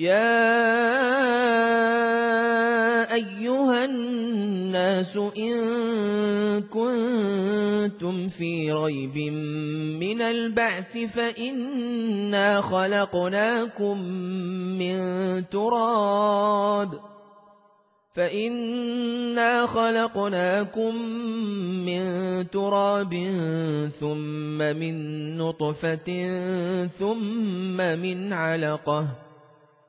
يا أيها الناس إن كنتم في ريب من البعث فإنا خلقناكم من تراب فإنا خلقناكم من تراب ثم من نطفة ثم من علقة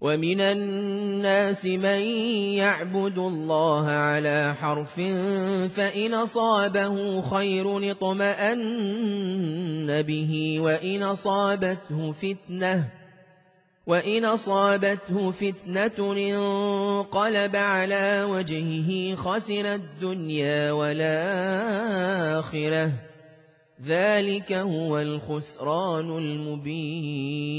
ومن الناس من يعبد الله على حرف فإن أصابه خير اطمأن به وإن أصابته فتنة وإن أصابته فتنة انقلب على وجهه خسر الدنيا والآخرة ذلك هو الخسران المبين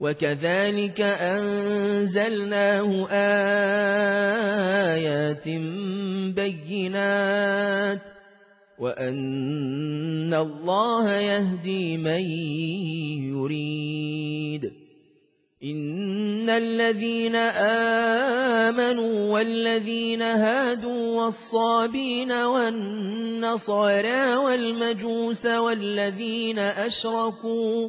وكذلك أنزلناه آيات بينات وأن الله يهدي من يريد إن الذين آمنوا والذين هادوا والصابين والنصارى والمجوس والذين أشركوا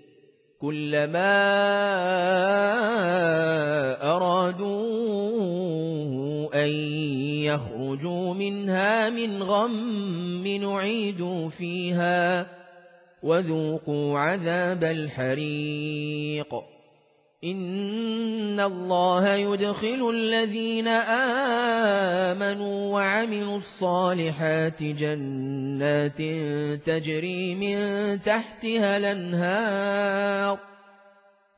كلما أرادوا أن يخرجوا منها من غم نعيدوا فيها وذوقوا عذاب الحريق. إن الله يدخل الذين آمنوا وعملوا الصالحات جنات تجري من تحتها الأنهار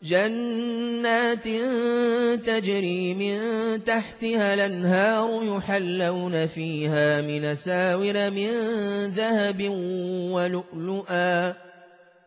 جنات تجري من تحتها الأنهار يحلون فيها من ساور من ذهب ولؤلؤا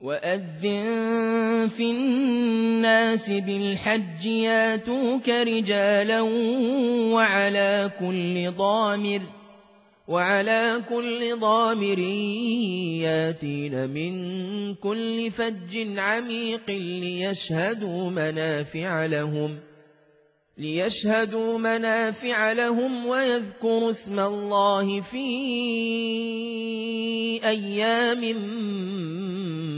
وأذن في الناس بالحج ياتوك رجالا وعلى كل ضامر وعلى كل ضامر ياتين من كل فج عميق ليشهدوا منافع لهم ليشهدوا منافع لهم ويذكروا اسم الله في أيام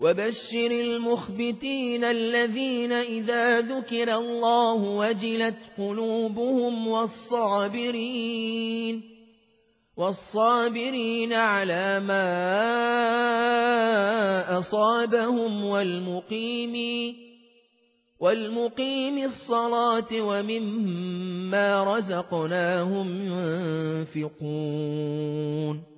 وبشر المخبتين الذين إذا ذكر الله وجلت قلوبهم والصابرين والصابرين على ما أصابهم والمقيم والمقيم الصلاة ومما رزقناهم ينفقون.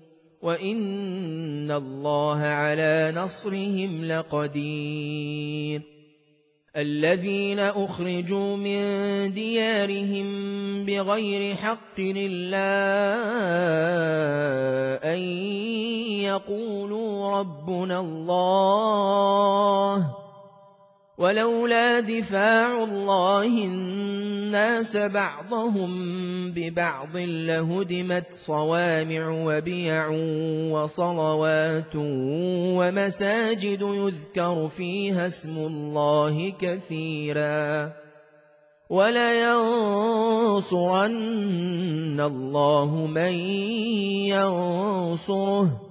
وإن الله على نصرهم لقدير. الذين أخرجوا من ديارهم بغير حق إلا أن يقولوا ربنا الله ولولا دفاع الله الناس بعضهم ببعض لهدمت صوامع وبيع وصلوات ومساجد يذكر فيها اسم الله كثيرا ولينصرن الله من ينصره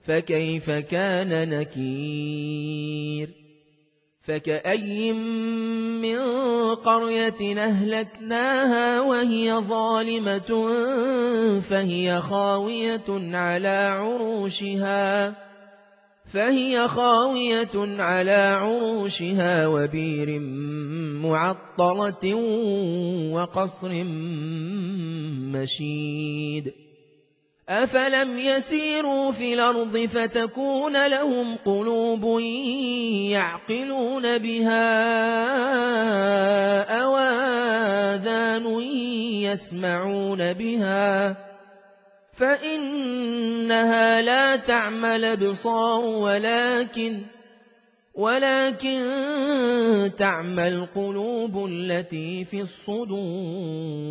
فكيف كان نكير؟ فكأي من قرية أهلكناها وهي ظالمة فهي خاوية على عروشها فهي خاوية على عروشها وبير معطلة وقصر مشيد. أفلم يسيروا في الأرض فتكون لهم قلوب يعقلون بها أواذان يسمعون بها فإنها لا تعمل بصار ولكن ولكن تعمى القلوب التي في الصدور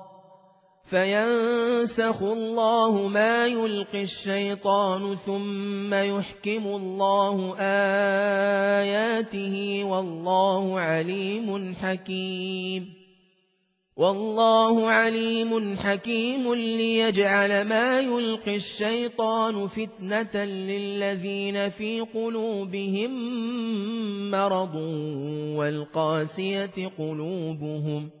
فينسخ الله ما يلقي الشيطان ثم يحكم الله آياته والله عليم حكيم والله عليم حكيم ليجعل ما يلقي الشيطان فتنة للذين في قلوبهم مرض والقاسية قلوبهم ۖ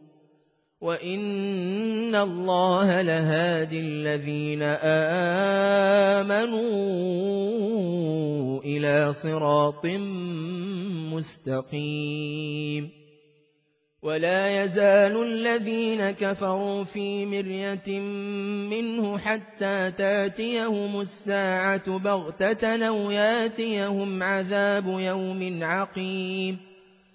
وإن الله لهادي الذين آمنوا إلى صراط مستقيم ولا يزال الذين كفروا في مرية منه حتى تاتيهم الساعة بغتة أو ياتيهم عذاب يوم عقيم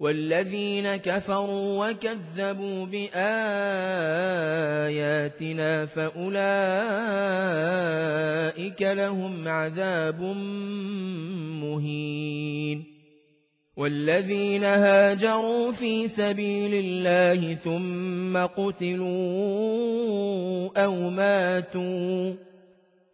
والذين كفروا وكذبوا بآياتنا فأولئك لهم عذاب مهين. والذين هاجروا في سبيل الله ثم قتلوا أو ماتوا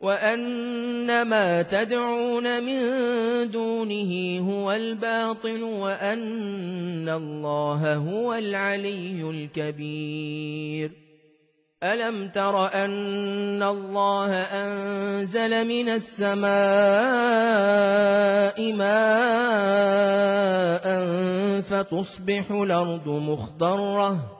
وأن ما تدعون من دونه هو الباطل وأن الله هو العلي الكبير ألم تر أن الله أنزل من السماء ماء فتصبح الأرض مخضرة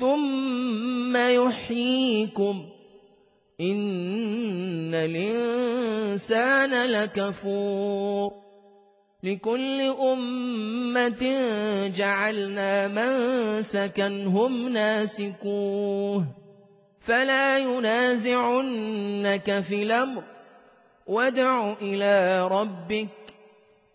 ثم يحييكم. إن الإنسان لكفور. لكل أمة جعلنا من سكنهم ناسكوه. فلا ينازعنك في الأمر. وادع إلى ربك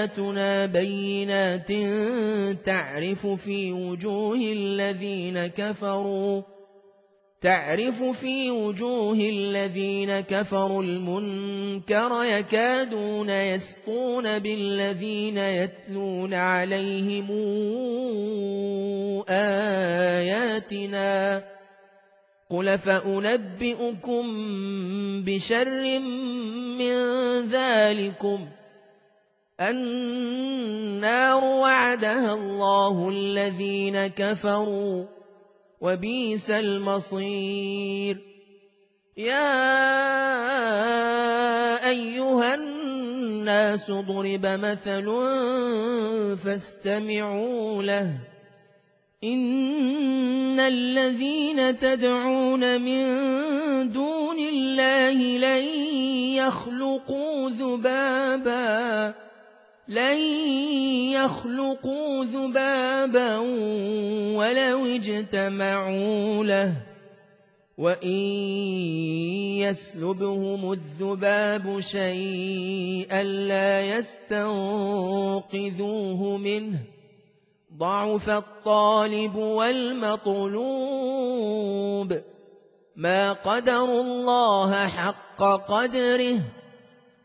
آياتنا بينات تعرف في وجوه الذين كفروا تعرف في وجوه الذين كفروا المنكر يكادون يسقون بالذين يتلون عليهم آياتنا قل فأنبئكم بشر من ذلكم النار وعدها الله الذين كفروا وبيس المصير. يا أيها الناس ضرب مثل فاستمعوا له. إن الذين تدعون من دون الله لن يخلقوا ذبابا. لن يخلقوا ذبابا ولو اجتمعوا له وإن يسلبهم الذباب شيئا لا يستنقذوه منه ضعف الطالب والمطلوب ما قدر الله حق قدره